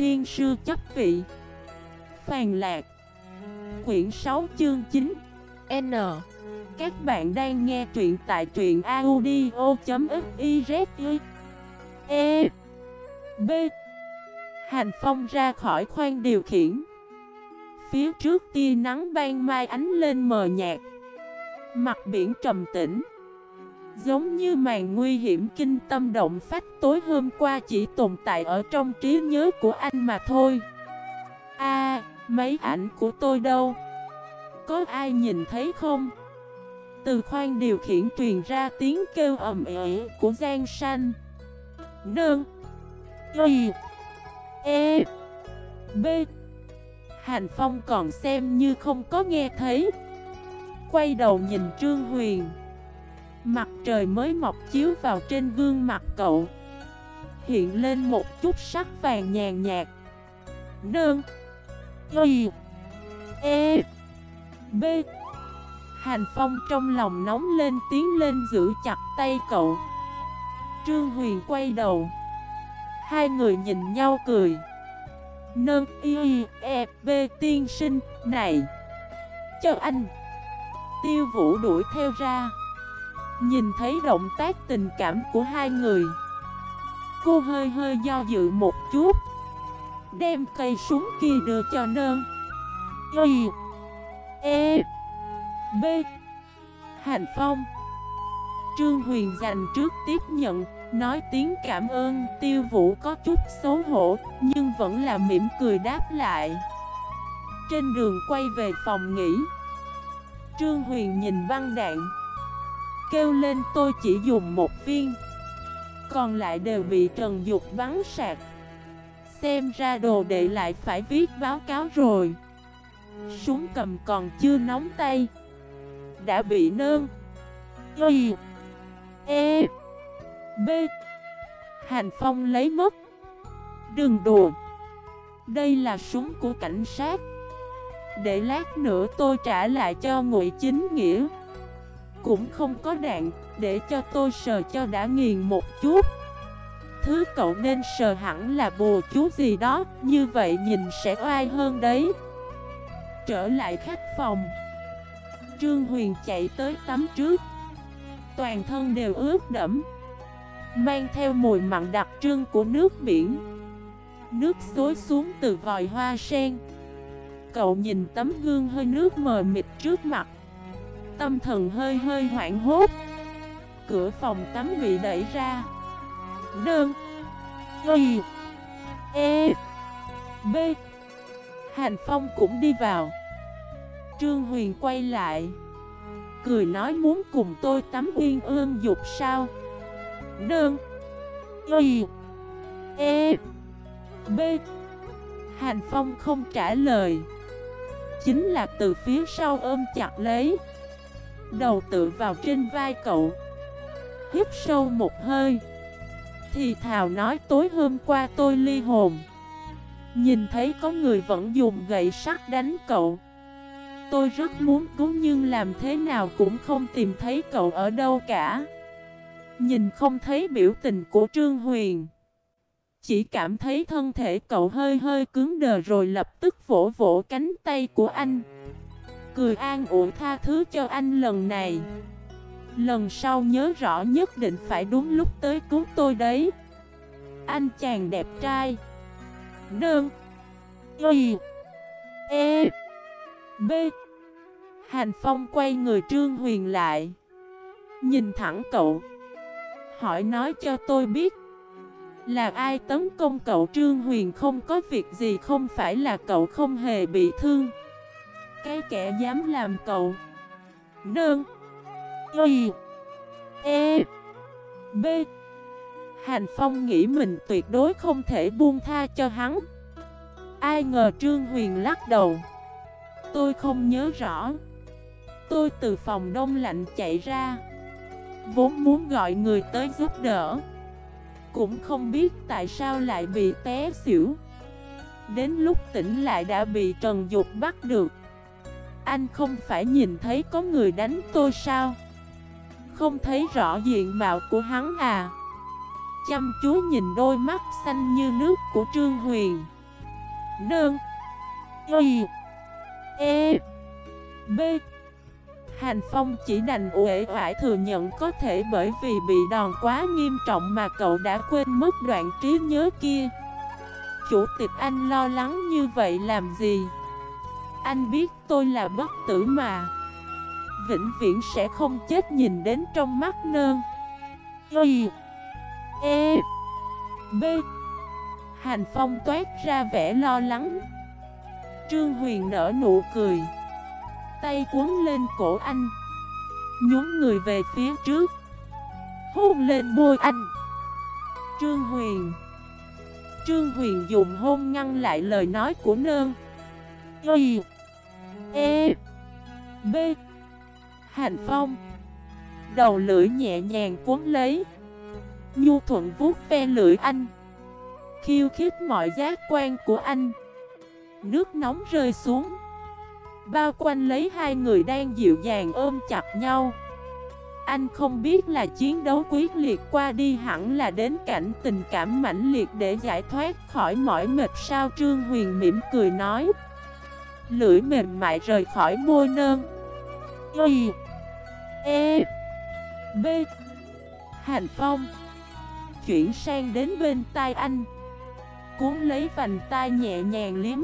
thiên sư chấp vị. Phàn lạc. Quyển 6 chương 9 N. Các bạn đang nghe truyện tại truyện audio.xyz E. B. Hành phong ra khỏi khoang điều khiển. Phía trước tia nắng ban mai ánh lên mờ nhạt. Mặt biển trầm tĩnh. Giống như màn nguy hiểm kinh tâm động phách tối hôm qua chỉ tồn tại ở trong trí nhớ của anh mà thôi. A, mấy ảnh của tôi đâu? Có ai nhìn thấy không? Từ khoang điều khiển truyền ra tiếng kêu ầm ĩ của Giang Sanh. Nương, Y E B. Hành Phong còn xem như không có nghe thấy. Quay đầu nhìn Trương Huyền. Mặt trời mới mọc chiếu vào trên gương mặt cậu. Hiện lên một chút sắc vàng nhàn nhạt. Nương Y. E. B. Hành Phong trong lòng nóng lên tiến lên giữ chặt tay cậu. Trương Huyền quay đầu. Hai người nhìn nhau cười. Nâng y. E. B. Tiên sinh, Này. Cho anh. Tiêu vũ đuổi theo ra. Nhìn thấy động tác tình cảm của hai người. Cô hơi hơi do dự một chút. Đem cây súng kia đưa cho nơn. Y E B. Hành Phong. Trương Huyền dành trước tiếp nhận, Nói tiếng cảm ơn, Tiêu Vũ có chút xấu hổ, Nhưng vẫn là mỉm cười đáp lại. Trên đường quay về phòng nghỉ, Trương Huyền nhìn băng đạn. Kêu lên, tôi chỉ dùng một viên, Còn lại đều bị Trần Dục bắn sạc. Xem ra đồ đệ lại phải viết báo cáo rồi. Súng cầm còn chưa nóng tay, Đã bị nơn Y E B. Hành Phong lấy mất. Đừng đùa. Đây là súng của cảnh sát. Để lát nữa tôi trả lại cho ngụy chính nghĩa. Cũng không có đạn, Để cho tôi sờ cho đã nghiền một chút. Thứ cậu nên sờ hẳn là bùa chú gì đó, Như vậy nhìn sẽ oai hơn đấy. Trở lại khách phòng. Trương Huyền chạy tới tắm trước. Toàn thân đều ướt đẫm. Mang theo mùi mặn đặc trưng của nước biển. Nước xối xuống từ vòi hoa sen. Cậu nhìn tấm gương hơi nước mờ mịt trước mặt. Tâm thần hơi hơi hoảng hốt. Cửa phòng tắm bị đẩy ra. Đơn. Y. E. B. Hành Phong cũng đi vào. Trương Huyền quay lại. Cười nói muốn cùng tôi tắm uyên ương dục sao? Đơn. Y. E. B. Hành Phong không trả lời. Chính là từ phía sau ôm chặt lấy. Đầu tự vào trên vai cậu. Hít sâu một hơi. Thì thào nói, tối hôm qua tôi ly hồn. Nhìn thấy có người vẫn dùng gậy sắt đánh cậu. Tôi rất muốn cứu nhưng làm thế nào cũng không tìm thấy cậu ở đâu cả. Nhìn không thấy biểu tình của Trương Huyền. Chỉ cảm thấy thân thể cậu hơi hơi cứng đờ rồi lập tức vỗ vỗ cánh tay của anh. Cười an ủi tha thứ cho anh lần này. Lần sau nhớ rõ nhất định phải đúng lúc tới cứu tôi đấy. Anh chàng đẹp trai. Nương. Y. E. B. Hành Phong quay người Trương Huyền lại. Nhìn thẳng cậu. Hỏi nói cho tôi biết. Là ai tấn công cậu Trương Huyền không có việc gì không phải là cậu không hề bị thương. Cái kẻ dám làm cậu. Đơn Y. E. B. Hành Phong nghĩ mình tuyệt đối không thể buông tha cho hắn. Ai ngờ Trương Huyền lắc đầu. Tôi không nhớ rõ. Tôi từ phòng đông lạnh chạy ra. Vốn muốn gọi người tới giúp đỡ. Cũng không biết tại sao lại bị té xỉu. Đến lúc tỉnh lại đã bị Trần Dục bắt được. Anh không phải nhìn thấy có người đánh tôi sao? Không thấy rõ diện mạo của hắn à? Chăm chú nhìn đôi mắt xanh như nước của Trương Huyền. Nương. Y. E. B. Hành Phong chỉ đành uể oải thừa nhận có thể bởi vì bị đòn quá nghiêm trọng mà cậu đã quên mất đoạn trí nhớ kia. Chủ tịch anh lo lắng như vậy làm gì? Anh biết tôi là bất tử mà. Vĩnh viễn sẽ không chết nhìn đến trong mắt nơn. Y E B. Hành Phong toát ra vẻ lo lắng. Trương Huyền nở nụ cười. Tay cuốn lên cổ anh. Nhún người về phía trước. Hôn lên môi anh. Trương Huyền. Trương Huyền dùng hôn ngăn lại lời nói của nơn. Y E. B. Hành Phong. Đầu lưỡi nhẹ nhàng cuốn lấy. Nhu thuận vuốt ve lưỡi anh. Khiêu khích mọi giác quan của anh. Nước nóng rơi xuống. Bao quanh lấy hai người đang dịu dàng ôm chặt nhau. Anh không biết là chiến đấu quyết liệt qua đi hẳn là đến cảnh tình cảm mãnh liệt để giải thoát khỏi mỏi mệt sao Trương Huyền mỉm cười nói. Lưỡi mềm mại rời khỏi môi nơn Y E B. Hành Phong. Chuyển sang đến bên tai anh. Cuốn lấy vành tai nhẹ nhàng liếm.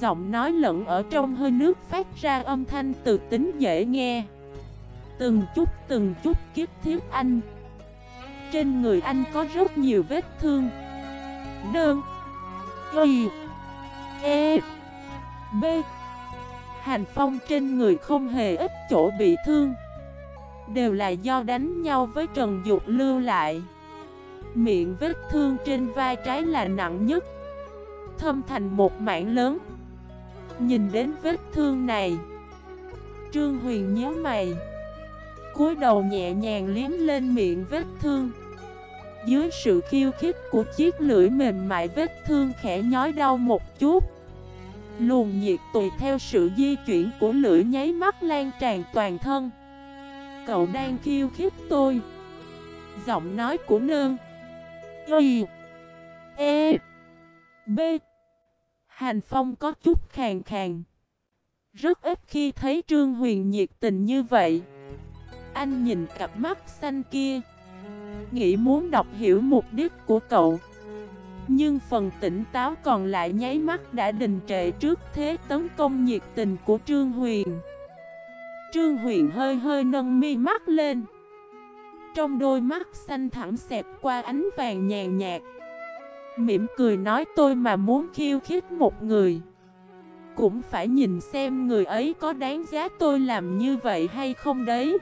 Giọng nói lẫn ở trong hơi nước phát ra âm thanh từ tính dễ nghe. Từng chút từng chút kiếp thiếu anh. Trên người anh có rất nhiều vết thương. Đơn Y E. B. Hành phong trên người không hề ít chỗ bị thương. Đều là do đánh nhau với Trần Dục lưu lại. Miệng vết thương trên vai trái là nặng nhất. Thâm thành một mảng lớn. Nhìn đến vết thương này, Trương Huyền nhớ mày. Cúi đầu nhẹ nhàng liếm lên miệng vết thương. Dưới sự khiêu khích của chiếc lưỡi mềm mại vết thương khẽ nhói đau một chút. Luồng nhiệt tùy theo sự di chuyển của lưỡi nháy mắt lan tràn toàn thân. Cậu đang khiêu khích tôi. Giọng nói của Nương. Y. E. B. Hành Phong có chút khàn khàn. Rất ít khi thấy Trương Huyền nhiệt tình như vậy. Anh nhìn cặp mắt xanh kia. Nghĩ muốn đọc hiểu mục đích của cậu. Nhưng phần tỉnh táo còn lại nháy mắt đã đình trệ trước thế tấn công nhiệt tình của Trương Huyền. Trương Huyền hơi hơi nâng mi mắt lên. Trong đôi mắt xanh thẳng xẹp qua ánh vàng nhàn nhạt. Mỉm cười nói tôi mà muốn khiêu khích một người, Cũng phải nhìn xem người ấy có đáng giá tôi làm như vậy hay không đấy.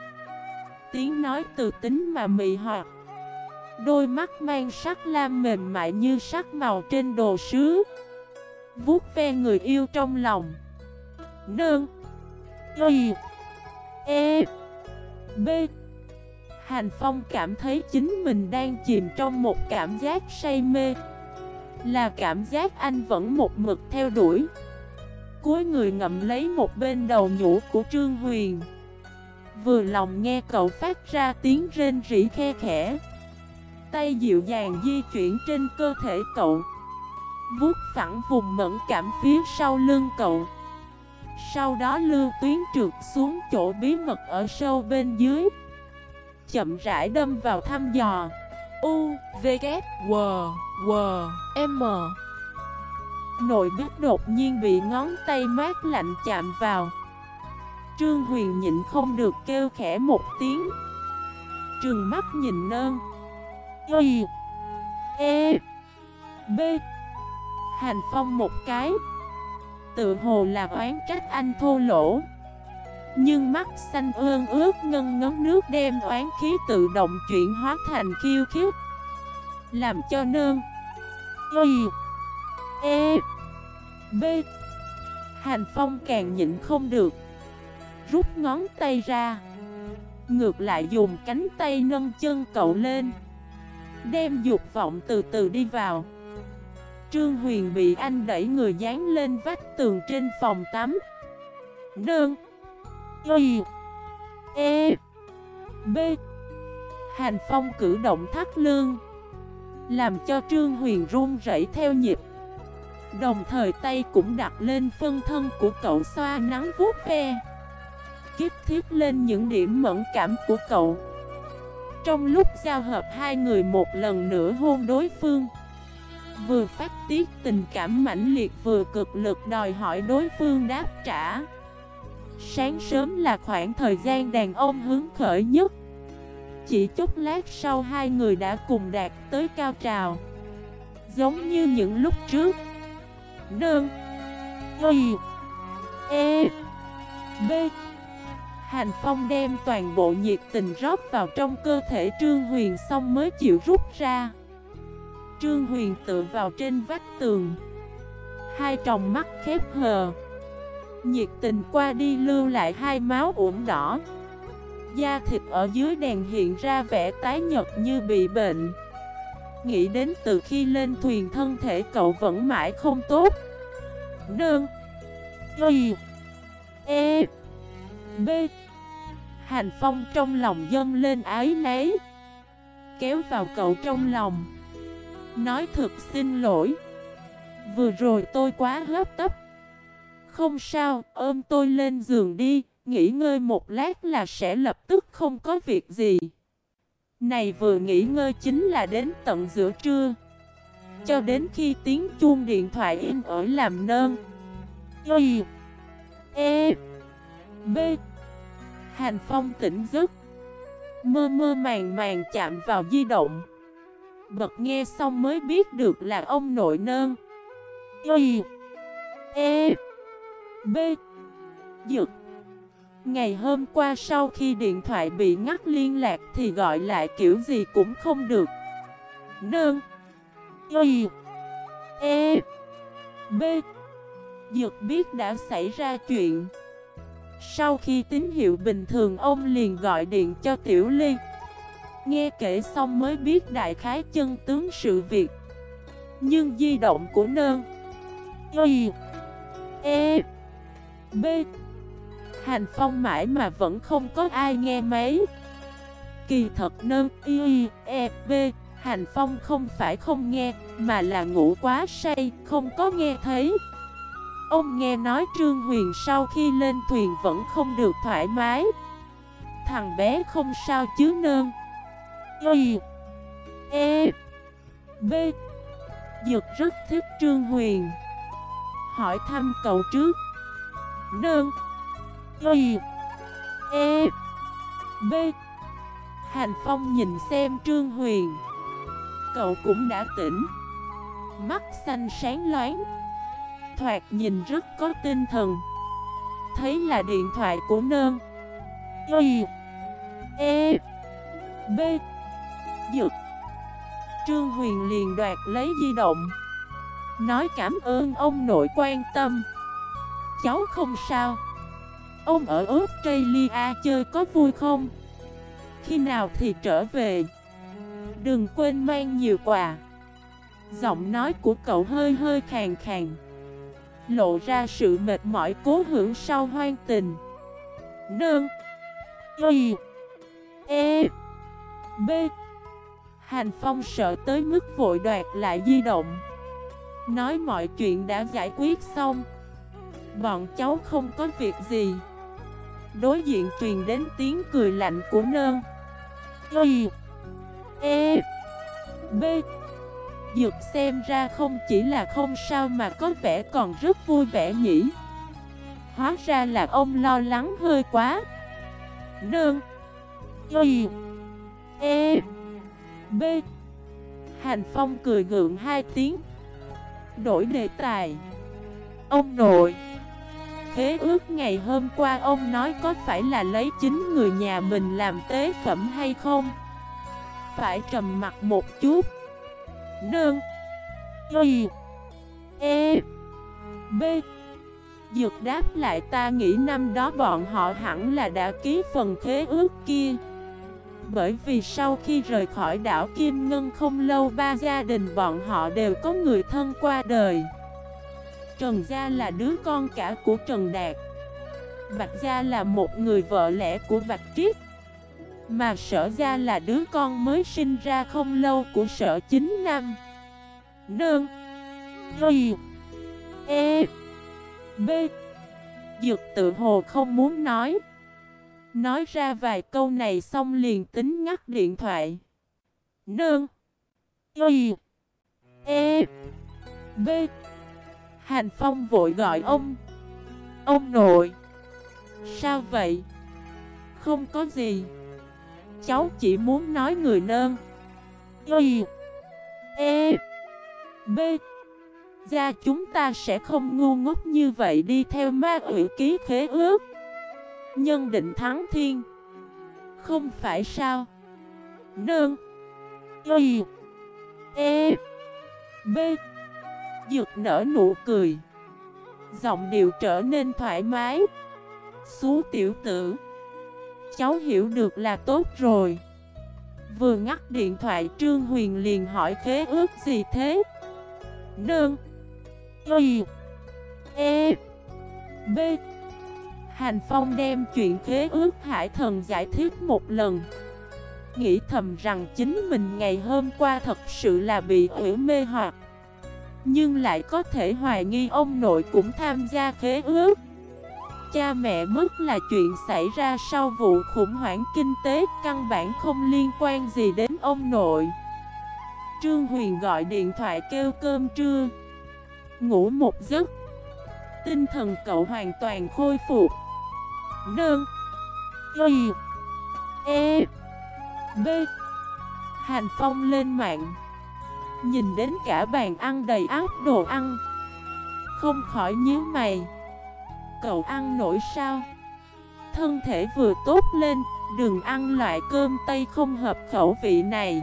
Tiếng nói từ tính mà mị hoặc. Đôi mắt mang sắc lam mềm mại như sắc màu trên đồ sứ. Vuốt ve người yêu trong lòng. Nương Y. E. B. Hành Phong cảm thấy chính mình đang chìm trong một cảm giác say mê. Là cảm giác anh vẫn một mực theo đuổi. Cuối người ngậm lấy một bên đầu nhũ của Trương Huyền. Vừa lòng nghe cậu phát ra tiếng rên rỉ khe khẽ. Tay dịu dàng di chuyển trên cơ thể cậu. Vuốt phẳng vùng mẫn cảm phía sau lưng cậu. Sau đó lưu tuyến trượt xuống chỗ bí mật ở sâu bên dưới. Chậm rãi đâm vào thăm dò. U, V, K, W, W, M. Nội biết đột nhiên bị ngón tay mát lạnh chạm vào. Trương Huyền nhịn không được kêu khẽ một tiếng. Trường mắt nhìn nơn. Y E B. Hành phong một cái. Tự hồ là oán trách anh thô lỗ. Nhưng mắt xanh ương ướt ngân ngấm nước đem oán khí tự động chuyển hóa thành khiêu khiếp Làm cho nương. Y E B. Hành phong càng nhịn không được. Rút ngón tay ra. Ngược lại dùng cánh tay nâng chân cậu lên. Đem dục vọng từ từ đi vào. Trương Huyền bị anh đẩy người dán lên vách tường trên phòng tắm. Đơn. Y. E. B. Hành Phong cử động thắt lương Làm cho Trương Huyền run rẩy theo nhịp. Đồng thời tay cũng đặt lên phân thân của cậu xoa nắng vuốt ve. Kiếp thiết lên những điểm mẫn cảm của cậu. Trong lúc giao hợp hai người một lần nữa hôn đối phương, Vừa phát tiết tình cảm mãnh liệt vừa cực lực đòi hỏi đối phương đáp trả. Sáng sớm là khoảng thời gian đàn ông hứng khởi nhất. Chỉ chút lát sau hai người đã cùng đạt tới cao trào. Giống như những lúc trước. Đơn, Y E B Hành Phong đem toàn bộ nhiệt tình rót vào trong cơ thể Trương Huyền xong mới chịu rút ra. Trương Huyền tựa vào trên vách tường. Hai tròng mắt khép hờ. Nhiệt tình qua đi lưu lại hai máu ửng đỏ. Da thịt ở dưới đèn hiện ra vẻ tái nhật như bị bệnh. Nghĩ đến từ khi lên thuyền thân thể cậu vẫn mãi không tốt. Nương. Y. E. B. Hành Phong trong lòng dâng lên ái nấy Kéo vào cậu trong lòng. Nói thật xin lỗi Vừa rồi tôi quá hấp tấp. Không sao, ôm tôi lên giường đi Nghỉ ngơi một lát là sẽ lập tức không có việc gì. Này vừa nghỉ ngơi chính là đến tận giữa trưa. Cho đến khi tiếng chuông điện thoại in ở làm nơn. Y E B Hành Phong tỉnh giấc. Mơ mơ màng màng chạm vào di động. Bật nghe xong mới biết được là ông nội nơn. Y E B, Dực. Ngày hôm qua sau khi điện thoại bị ngắt liên lạc thì gọi lại kiểu gì cũng không được. Nơn. Y E B, Dực biết đã xảy ra chuyện. Sau khi tín hiệu bình thường, ông liền gọi điện cho Tiểu Ly. Nghe kể xong mới biết đại khái chân tướng sự việc. Nhưng di động của nơn. Y E B. Hành phong mãi mà vẫn không có ai nghe mấy Kỳ thật nơn Y E B. Hành phong không phải không nghe, Mà là ngủ quá say, Không có nghe thấy. Ông nghe nói Trương Huyền sau khi lên thuyền vẫn không được thoải mái. Thằng bé không sao chứ nơn? Y E B. Dực rất thích Trương Huyền. Hỏi thăm cậu trước. Nơn, Y E B. Hành Phong nhìn xem Trương Huyền. Cậu cũng đã tỉnh. Mắt xanh sáng loáng. Thoạt nhìn rất có tinh thần. Thấy là điện thoại của nơn. Y E B Dực Trương Huyền liền đoạt lấy di động. Nói cảm ơn ông nội quan tâm. Cháu không sao. Ông ở Australia chơi có vui không? Khi nào thì trở về? Đừng quên mang nhiều quà. Giọng nói của cậu hơi hơi khàn khàn. Lộ ra sự mệt mỏi cố hưởng sau hoang tình. Nương. Y. E. B. Hành Phong sợ tới mức vội đoạt lại di động. Nói mọi chuyện đã giải quyết xong. Bọn cháu không có việc gì. Đối diện truyền đến tiếng cười lạnh của nơn Y. E. B. Dược xem ra không chỉ là không sao mà có vẻ còn rất vui vẻ nhỉ? Hóa ra là ông lo lắng hơi quá. Nương. Y. E. B. Hành Phong cười gượng hai tiếng. Đổi đề tài. Ông nội. Khế ước ngày hôm qua ông nói có phải là lấy chính người nhà mình làm tế phẩm hay không? Phải trầm mặt một chút. Nương. Y E. B. Dược đáp lại, ta nghĩ năm đó bọn họ hẳn là đã ký phần khế ước kia. Bởi vì sau khi rời khỏi đảo Kim Ngân không lâu, ba gia đình bọn họ đều có người thân qua đời. Trần Gia là đứa con cả của Trần Đạt. Bạch Gia là một người vợ lẽ của Bạch Triết. Mà Sở ra là đứa con mới sinh ra không lâu của Sở Chính Năm Nương. Y E. B. Dược tự hồ không muốn nói. Nói ra vài câu này xong liền tính ngắt điện thoại. Nương. Y E. B. Hành Phong vội gọi ông. Ông nội. Sao vậy? Không có gì. Cháu chỉ muốn nói người nơn Y E B. Ra chúng ta sẽ không ngu ngốc như vậy đi theo ma ủy ký khế ước. Nhân định thắng thiên. Không phải sao? Nương. Y E B. Dược nở nụ cười. Giọng điệu trở nên thoải mái. Xú tiểu tử. Cháu hiểu được là tốt rồi. Vừa ngắt điện thoại, Trương Huyền liền hỏi khế ước gì thế? Nương. Y. E. B. Hành Phong đem chuyện khế ước hải thần giải thích một lần. Nghĩ thầm rằng chính mình ngày hôm qua thật sự là bị ủy mê hoặc. Nhưng lại có thể hoài nghi ông nội cũng tham gia khế ước. Cha mẹ mất là chuyện xảy ra sau vụ khủng hoảng kinh tế, Căn bản không liên quan gì đến ông nội. Trương Huyền gọi điện thoại kêu cơm trưa. Ngủ một giấc. Tinh thần cậu hoàn toàn khôi phục. Nơn. Y. E. B. Hành Phong lên mạng. Nhìn đến cả bàn ăn đầy áp đồ ăn. Không khỏi nhíu mày. Cậu ăn nổi sao? Thân thể vừa tốt lên, Đừng ăn loại cơm tây không hợp khẩu vị này.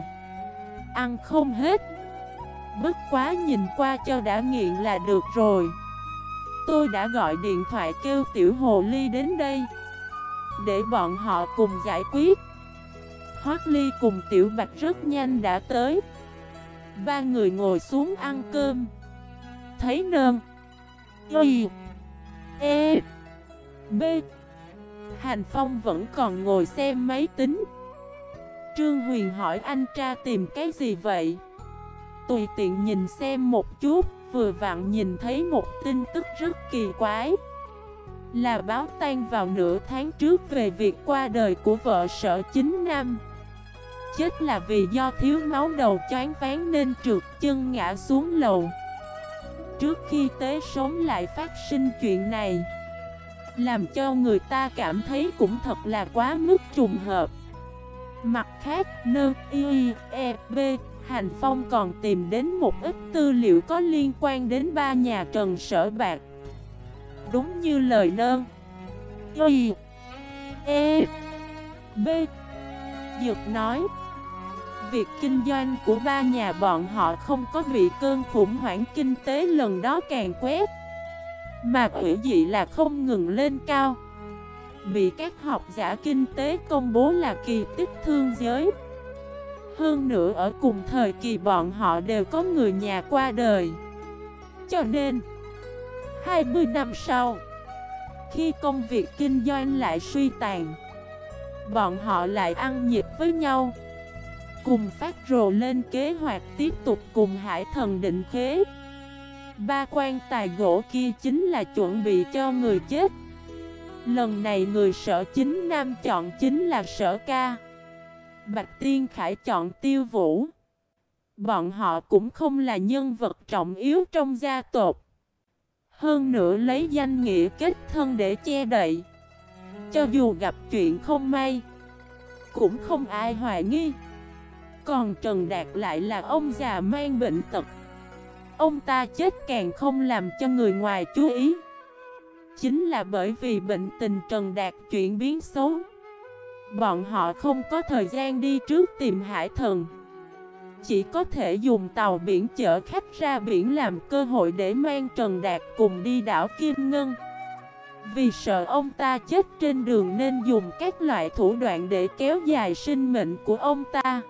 Ăn không hết. Bất quá nhìn qua cho đã nghiện là được rồi. Tôi đã gọi điện thoại kêu tiểu hồ ly đến đây, Để bọn họ cùng giải quyết. Hoác Ly cùng Tiểu Bạch rất nhanh đã tới. Ba người ngồi xuống ăn cơm. Thấy nơn Y. E B. Hành Phong vẫn còn ngồi xem máy tính. Trương Huyền hỏi anh tra tìm cái gì vậy? Tùy tiện nhìn xem một chút, Vừa vặn nhìn thấy một tin tức rất kỳ quái. Là báo tan vào nửa tháng trước về việc qua đời của vợ sở chính nam. Chết là vì do thiếu máu đầu choáng ván nên trượt chân ngã xuống lầu. Trước khi tế sống lại phát sinh chuyện này. Làm cho người ta cảm thấy cũng thật là quá mức trùng hợp. Mặt khác, nơ y e b Hành Phong còn tìm đến một ít tư liệu có liên quan đến ba nhà Trần Sở Bạc. Đúng như lời nơ Y E B. Dược nói việc kinh doanh của ba nhà bọn họ không có bị cơn khủng hoảng kinh tế lần đó càng quét. Mà quỷ dị là không ngừng lên cao. Bị các học giả kinh tế công bố là kỳ tích thương giới. Hơn nữa, ở cùng thời kỳ bọn họ đều có người nhà qua đời. Cho nên 20 năm sau, Khi công việc kinh doanh lại suy tàn, Bọn họ lại ăn nhịp với nhau. Cùng phát rồ lên kế hoạch tiếp tục cùng hải thần định khế. Ba quan tài gỗ kia chính là chuẩn bị cho người chết. Lần này người sở chính nam chọn chính là sở ca. Bạch Tiên Khải chọn tiêu vũ. Bọn họ cũng không là nhân vật trọng yếu trong gia tộc. Hơn nữa lấy danh nghĩa kết thân để che đậy. Cho dù gặp chuyện không may, Cũng không ai hoài nghi còn Trần Đạt lại là ông già mang bệnh tật. Ông ta chết càng không làm cho người ngoài chú ý. Chính là bởi vì bệnh tình Trần Đạt chuyển biến xấu, Bọn họ không có thời gian đi trước tìm hải thần. Chỉ có thể dùng tàu biển chở khách ra biển làm cơ hội để mang Trần Đạt cùng đi đảo Kim Ngân. Vì sợ ông ta chết trên đường nên dùng các loại thủ đoạn để kéo dài sinh mệnh của ông ta.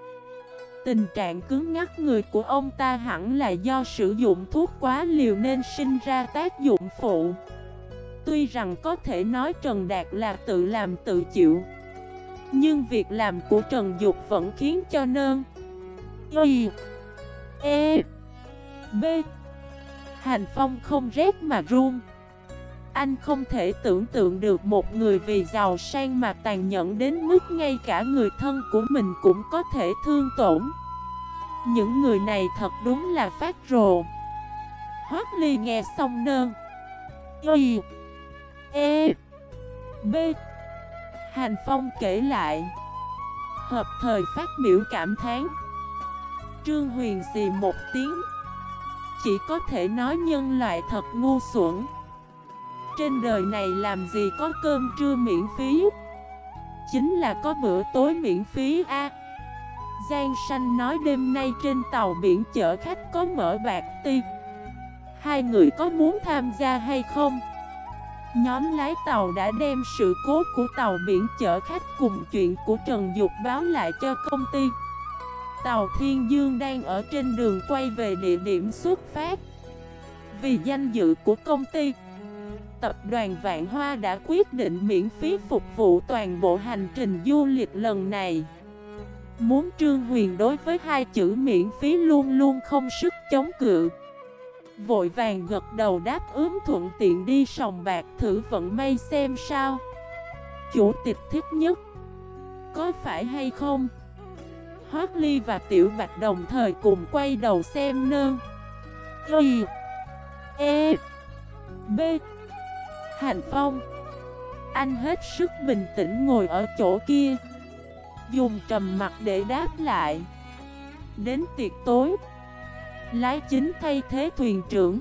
Tình trạng cứng ngắc người của ông ta hẳn là do sử dụng thuốc quá liều nên sinh ra tác dụng phụ. Tuy rằng có thể nói Trần Đạt là tự làm tự chịu, Nhưng việc làm của Trần Dục vẫn khiến cho nơn. Y E B. Hành Phong không rét mà run. Anh không thể tưởng tượng được một người vì giàu sang mà tàn nhẫn đến mức ngay cả người thân của mình cũng có thể thương tổn. Những người này thật đúng là phát rồ. Hoác Ly nghe xong nơn. Y E B. Hành Phong kể lại. Hợp thời phát biểu cảm thán. Trương Huyền xì một tiếng. Chỉ có thể nói nhân loại thật ngu xuẩn. Trên đời này làm gì có cơm trưa miễn phí? Chính là có bữa tối miễn phí a. Giang Sanh nói đêm nay trên tàu biển chở khách có mở bạc ti. Hai người có muốn tham gia hay không? Nhóm lái tàu đã đem sự cố của tàu biển chở khách cùng chuyện của Trần Dục báo lại cho công ty. Tàu Thiên Dương đang ở trên đường quay về địa điểm xuất phát. Vì danh dự của công ty Tập đoàn Vạn Hoa đã quyết định miễn phí phục vụ toàn bộ hành trình du lịch lần này. Muốn Trương Huyền đối với hai chữ miễn phí luôn luôn không sức chống cự. Vội vàng gật đầu đáp ứng thuận tiện đi sòng bạc thử vận may xem sao. Chủ tịch thích nhất. Có phải hay không? Hoác Ly và Tiểu Bạch đồng thời cùng quay đầu xem nơ. Y E B. Hành Phong. Anh hết sức bình tĩnh ngồi ở chỗ kia. Dùng trầm mặt để đáp lại. Đến tiệc tối, Lái chính thay thế thuyền trưởng.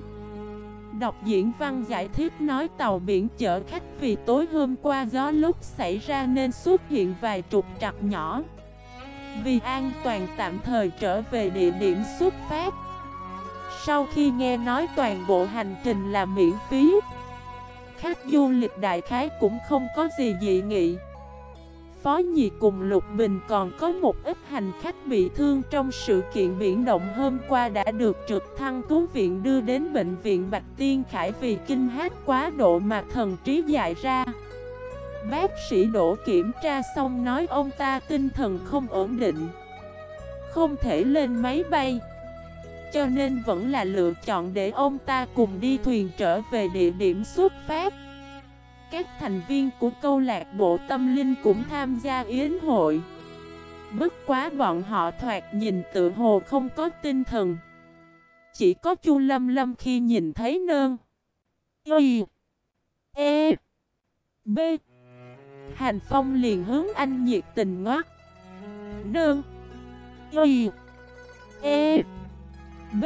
Đọc diễn văn giải thích nói tàu biển chở khách vì tối hôm qua gió lúc xảy ra nên xuất hiện vài trục trặc nhỏ. Vì an toàn tạm thời trở về địa điểm xuất phát. Sau khi nghe nói toàn bộ hành trình là miễn phí Khách du lịch đại khái cũng không có gì dị nghị Phó Nhị cùng Lục Bình còn có một ít hành khách bị thương trong sự kiện biển động hôm qua đã được trực thăng cứu viện đưa đến bệnh viện Bạch Tiên Khải vì kinh hát quá độ mà thần trí dại ra. Bác sĩ đổ kiểm tra xong nói ông ta tinh thần không ổn định, không thể lên máy bay. Cho nên vẫn là lựa chọn để ông ta cùng đi thuyền trở về địa điểm xuất phát. Các thành viên của câu lạc bộ tâm linh cũng tham gia yến hội. Bất quá bọn họ thoạt nhìn tự hồ không có tinh thần. Chỉ có chu lâm lâm khi nhìn thấy nơn. Y E B. Hành Phong liền hướng anh nhiệt tình ngoát Nơn. Y E. B.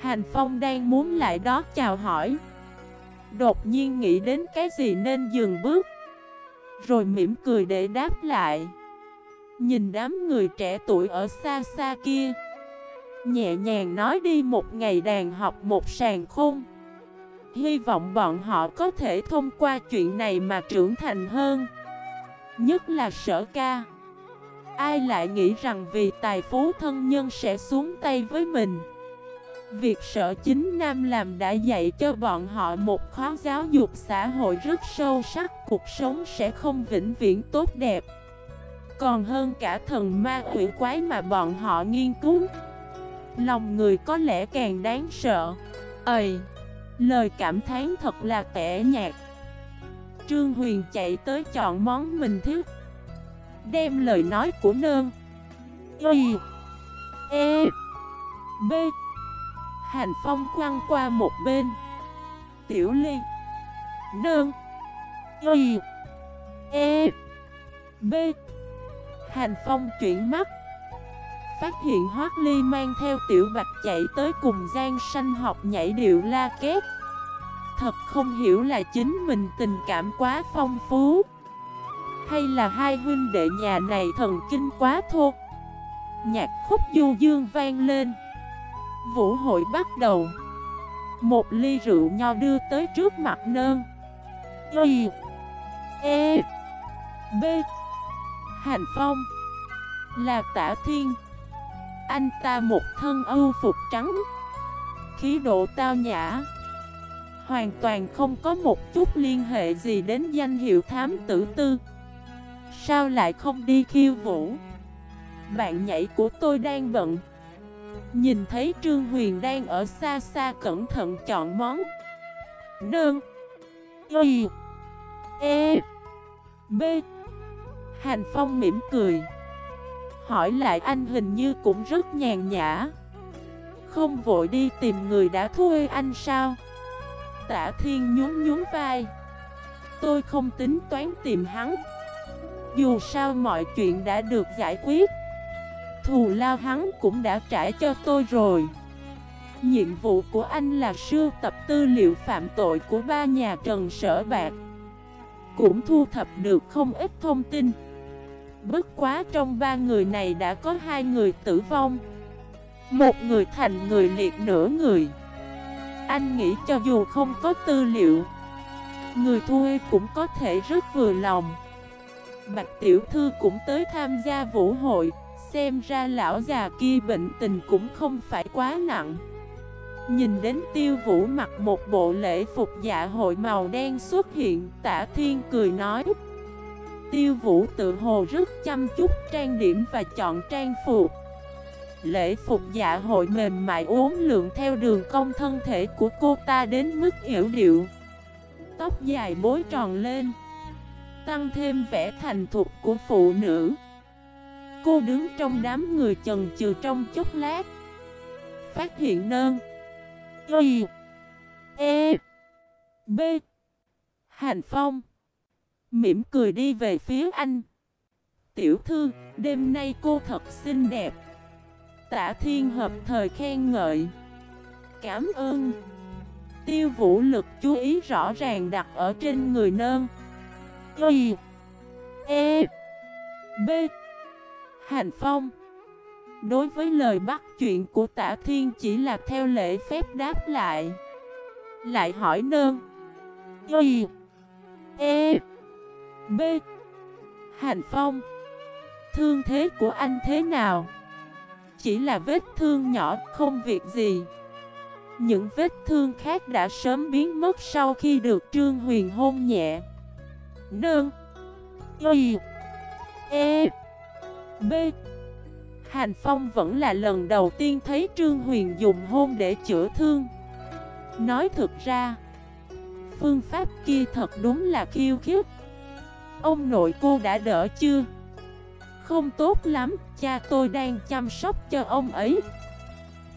Hành Phong đang muốn lại đó chào hỏi. Đột nhiên nghĩ đến cái gì nên dừng bước. Rồi mỉm cười để đáp lại. Nhìn đám người trẻ tuổi ở xa xa kia. Nhẹ nhàng nói đi một ngày đàn học một sàn khôn. Hy vọng bọn họ có thể thông qua chuyện này mà trưởng thành hơn. Nhất là sở ca. Ai lại nghĩ rằng vì tài phú thân nhân sẽ xuống tay với mình? Việc sở chính Nam làm đã dạy cho bọn họ một khóa giáo dục xã hội rất sâu sắc Cuộc sống sẽ không vĩnh viễn tốt đẹp. Còn hơn cả thần ma quỷ quái mà bọn họ nghiên cứu. Lòng người có lẽ càng đáng sợ. Ây, lời cảm thán thật là tẻ nhạt. Trương Huyền chạy tới chọn món mình thích. Đem lời nói của nơn Y E B. Hàn Phong quăng qua một bên. Tiểu Ly, Nương. Y E B. Hàn Phong chuyển mắt. Phát hiện Hoác Ly mang theo Tiểu Bạch chạy tới cùng Giang Sanh học nhảy điệu la két Thật không hiểu là chính mình tình cảm quá phong phú. Hay là hai huynh đệ nhà này thần kinh quá thô? Nhạc khúc du dương vang lên. Vũ hội bắt đầu. Một ly rượu nho đưa tới trước mặt nơn. Y E B. Hành Phong. Là tả thiên. Anh ta một thân âu phục trắng. Khí độ tao nhã. Hoàn toàn không có một chút liên hệ gì đến danh hiệu thám tử tư. Sao lại không đi khiêu vũ? Bạn nhảy của tôi đang bận. Nhìn thấy Trương Huyền đang ở xa xa cẩn thận chọn món. Nương. Y. E. B. Hành Phong mỉm cười. Hỏi lại anh hình như cũng rất nhàn nhã. Không vội đi tìm người đã thuê anh sao? Tả Thiên nhún nhún vai. Tôi không tính toán tìm hắn. Dù sao mọi chuyện đã được giải quyết. Thù lao hắn cũng đã trả cho tôi rồi. Nhiệm vụ của anh là sưu tập tư liệu phạm tội của ba nhà Trần Sở Bạc. Cũng thu thập được không ít thông tin. Bất quá trong ba người này đã có hai người tử vong, Một người thành người liệt nửa người. Anh nghĩ cho dù không có tư liệu, Người thuê cũng có thể rất vừa lòng. Bạch Tiểu Thư cũng tới tham gia vũ hội. Xem ra lão già kia bệnh tình cũng không phải quá nặng. Nhìn đến tiêu vũ mặc một bộ lễ phục dạ hội màu đen xuất hiện, Tả thiên cười nói, Tiêu vũ tự hồ rất chăm chút trang điểm và chọn trang phục. Lễ phục dạ hội mềm mại uốn lượn theo đường cong thân thể của cô ta đến mức hiểu điệu. Tóc dài bối tròn lên Tăng thêm vẻ thành thục của phụ nữ. Cô đứng trong đám người chần chừ trong chốc lát. Phát hiện nơn. Y E B. Hành Phong. Mỉm cười đi về phía anh. Tiểu thư, đêm nay cô thật xinh đẹp. Tả thiên hợp thời khen ngợi. Cảm ơn. Tiêu vũ lực chú ý rõ ràng đặt ở trên người nơn. Y E B. Hành Phong Đối với lời bắt chuyện của tả thiên chỉ là theo lễ phép đáp lại. Lại hỏi nơn Y E B. Hành Phong Thương thế của anh thế nào? Chỉ là vết thương nhỏ, không việc gì. Những vết thương khác đã sớm biến mất sau khi được Trương Huyền hôn nhẹ. Nương. Y. E. B. Hàn Phong vẫn là lần đầu tiên thấy Trương Huyền dùng hôn để chữa thương. Nói thực ra Phương pháp kia thật đúng là khiêu khiếp Ông nội cô đã đỡ chưa? Không tốt lắm, cha tôi đang chăm sóc cho ông ấy.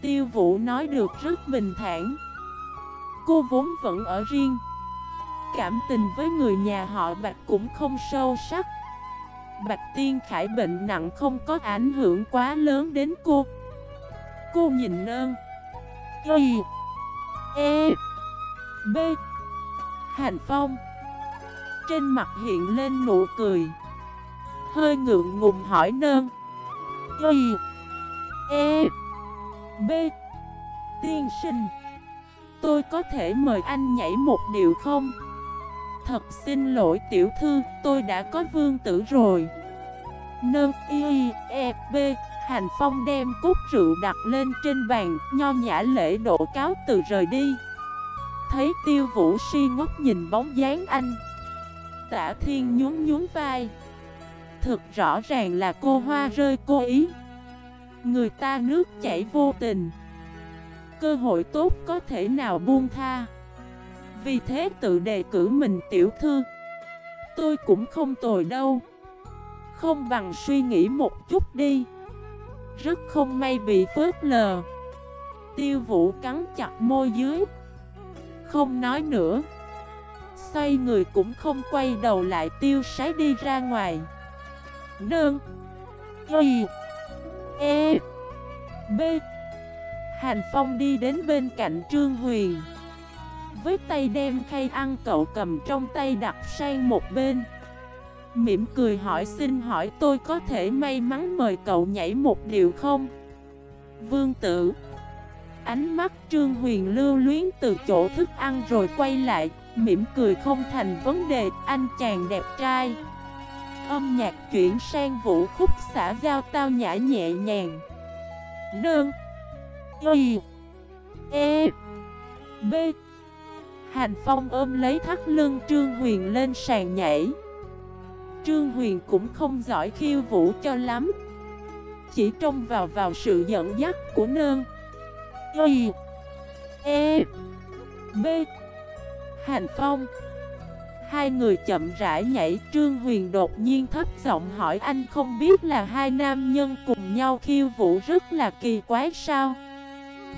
Tiêu vũ nói được rất bình thản. Cô vốn vẫn ở riêng. Cảm tình với người nhà họ Bạch cũng không sâu sắc. Bạch Tiên Khải bệnh nặng không có ảnh hưởng quá lớn đến cô. Cô nhìn nơn Y E B. Hành Phong. Trên mặt hiện lên nụ cười. Hơi ngượng ngùng hỏi nơn. Y E B. Tiên sinh, Tôi có thể mời anh nhảy một điệu không? Thật xin lỗi tiểu thư, tôi đã có vương tử rồi. Nơ y e b Hành Phong đem cút rượu đặt lên trên bàn Nho nhã lễ độ cáo từ rời đi. Thấy tiêu vũ si ngốc nhìn bóng dáng anh. Tả thiên nhún nhún vai. Thực rõ ràng là cô hoa rơi cô ý. Người ta nước chảy vô tình. Cơ hội tốt có thể nào buông tha? Vì thế tự đề cử mình tiểu thư. Tôi cũng không tồi đâu. Không bằng suy nghĩ một chút đi. Rất không may bị phớt lờ. Tiêu vũ cắn chặt môi dưới. Không nói nữa. Xoay người cũng không quay đầu lại tiêu sái đi ra ngoài. Nương. Y. E. B. Hành Phong đi đến bên cạnh Trương Huyền với tay đem khay ăn, cậu cầm trong tay đặt sang một bên. Mỉm cười hỏi, xin hỏi tôi có thể may mắn mời cậu nhảy một điều không? Vương tử. Ánh mắt Trương Huyền lưu luyến từ chỗ thức ăn rồi quay lại, Mỉm cười không thành vấn đề, anh chàng đẹp trai. Âm nhạc chuyển sang vũ khúc xã giao tao nhã nhẹ nhàng. Đơn. Y. E. B. Hành Phong ôm lấy thắt lưng Trương Huyền lên sàn nhảy. Trương Huyền cũng không giỏi khiêu vũ cho lắm. Chỉ trông vào vào sự dẫn dắt của nơn. Y E B. Hành Phong. Hai người chậm rãi nhảy. Trương Huyền đột nhiên thấp giọng hỏi, anh không biết là hai nam nhân cùng nhau khiêu vũ rất là kỳ quái sao?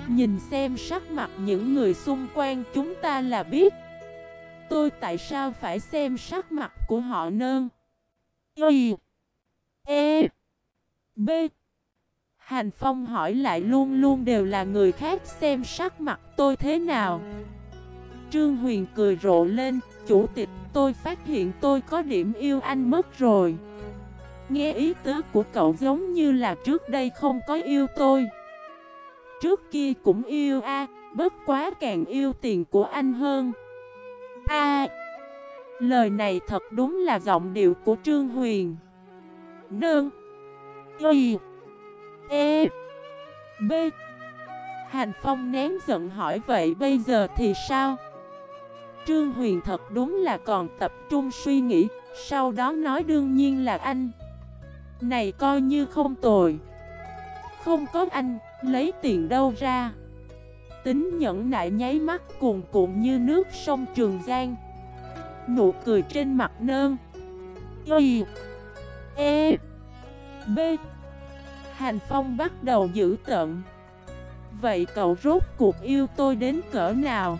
Nhìn xem sắc mặt những người xung quanh chúng ta là biết. Tôi tại sao phải xem sắc mặt của họ nơn Y E B. Hành Phong hỏi lại luôn luôn đều là người khác xem sắc mặt tôi thế nào. Trương Huyền cười rộ lên, Chủ tịch, tôi phát hiện tôi có điểm yêu anh mất rồi. Nghe ý tứ của cậu giống như là trước đây không có yêu tôi. Trước kia cũng yêu a bất quá càng yêu tiền của anh hơn. A Lời này thật đúng là giọng điệu của Trương Huyền. Nương Y E B. Hành Phong nén giận hỏi vậy bây giờ thì sao? Trương Huyền thật đúng là còn tập trung suy nghĩ Sau đó nói đương nhiên là anh. Này coi như không tồi. Không có anh, lấy tiền đâu ra? Tính nhẫn nại nháy mắt cuồn cuộn như nước sông Trường Giang. Nụ cười trên mặt nơn. Y E B. Hành Phong bắt đầu giữ tận. Vậy cậu rốt cuộc yêu tôi đến cỡ nào?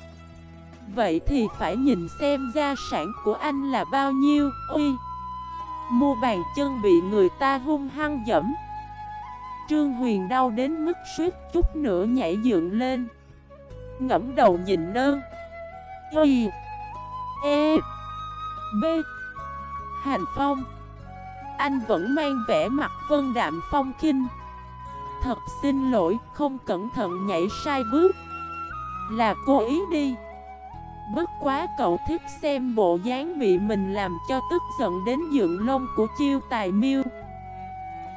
Vậy thì phải nhìn xem gia sản của anh là bao nhiêu. Ui Mua bàn chân bị người ta hung hăng dẫm. Trương Huyền đau đến mức suýt chút nữa nhảy dựng lên. Ngẫm đầu nhìn nơ. Y E B. Hành Phong. Anh vẫn mang vẻ mặt vân đạm phong kinh Thật xin lỗi, không cẩn thận nhảy sai bước. Là cô ý đi. Bất quá cậu thích xem bộ dáng bị mình làm cho tức giận đến dựng lông của chiêu tài miêu.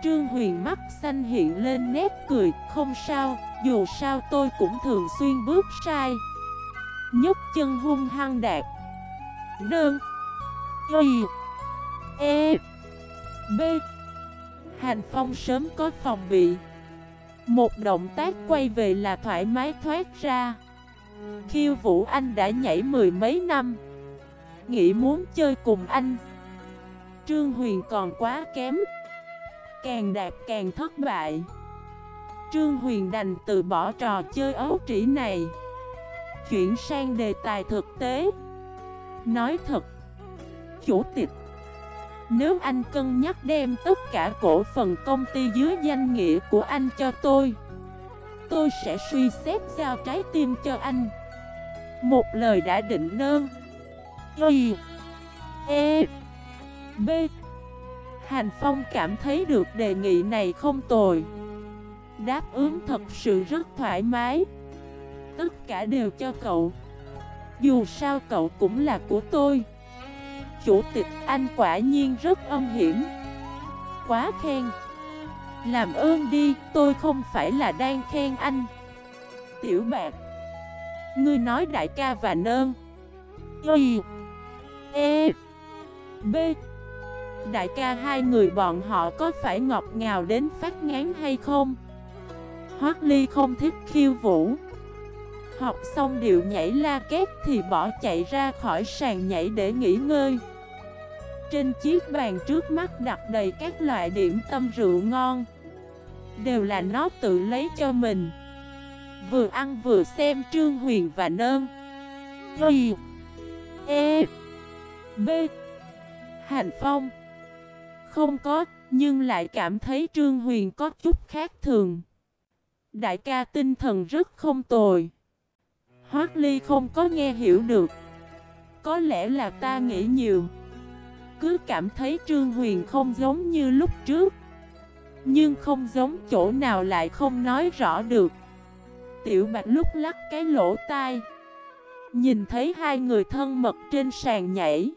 Trương Huyền mắt xanh hiện lên nét cười Không sao, dù sao tôi cũng thường xuyên bước sai. Nhất chân hung hăng đạt Đơn. Y. E. B. Hành Phong sớm có phòng bị. Một động tác quay về là thoải mái thoát ra. Khiêu Vũ Anh đã nhảy mười mấy năm. Nghĩ muốn chơi cùng anh. Trương Huyền còn quá kém. Càng đạt càng thất bại. Trương Huyền đành từ bỏ trò chơi ấu trĩ này, Chuyển sang đề tài thực tế. Nói thật, Chủ tịch, Nếu anh cân nhắc đem tất cả cổ phần công ty dưới danh nghĩa của anh cho tôi Tôi sẽ suy xét giao trái tim cho anh. Một lời đã định nơn Y E B Hành Phong cảm thấy được đề nghị này không tồi. Đáp ứng thật sự rất thoải mái. Tất cả đều cho cậu. Dù sao cậu cũng là của tôi. Chủ tịch anh quả nhiên rất âm hiểm. Quá khen. Làm ơn đi, tôi không phải là đang khen anh. Tiểu bạc. Ngươi nói đại ca và nơn. Y. E. B. Đại ca hai người bọn họ có phải ngọt ngào đến phát ngán hay không? Hoác Ly không thích khiêu vũ. Học xong điệu nhảy la két thì bỏ chạy ra khỏi sàn nhảy để nghỉ ngơi. Trên chiếc bàn trước mắt đặt đầy các loại điểm tâm rượu ngon. Đều là nó tự lấy cho mình. Vừa ăn vừa xem Trương Huyền và Nơn Y E B, Hành Phong. Không có, nhưng lại cảm thấy Trương Huyền có chút khác thường. Đại ca tinh thần rất không tồi. Hoác Ly không có nghe hiểu được. Có lẽ là ta nghĩ nhiều. Cứ cảm thấy Trương Huyền không giống như lúc trước. Nhưng không giống chỗ nào lại không nói rõ được. Tiểu Bạch lúc lắc cái lỗ tai. Nhìn thấy hai người thân mật trên sàn nhảy.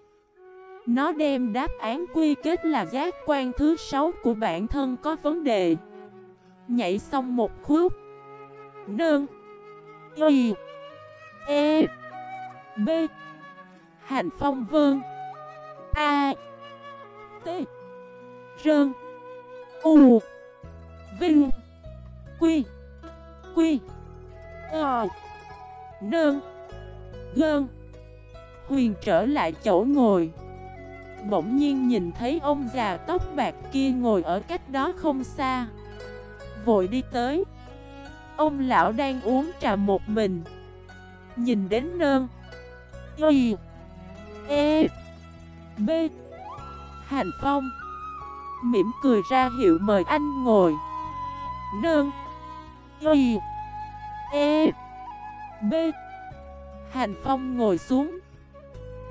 Nó đem đáp án quy kết là giác quan thứ sáu của bản thân có vấn đề. Nhảy xong một khúc. Nương Y. E. B. Hạnh phong vương. A. T. Rơn. U. Vinh. Quy. Quy. Ờ. Nương Gơn. Huyền trở lại chỗ ngồi. Bỗng nhiên nhìn thấy ông già tóc bạc kia ngồi ở cách đó không xa. Vội đi tới. Ông lão đang uống trà một mình. Nhìn đến nơn Y. E. B. Hành Phong. Mỉm cười ra hiệu mời anh ngồi. Nơn Y. E. B. Hành Phong ngồi xuống.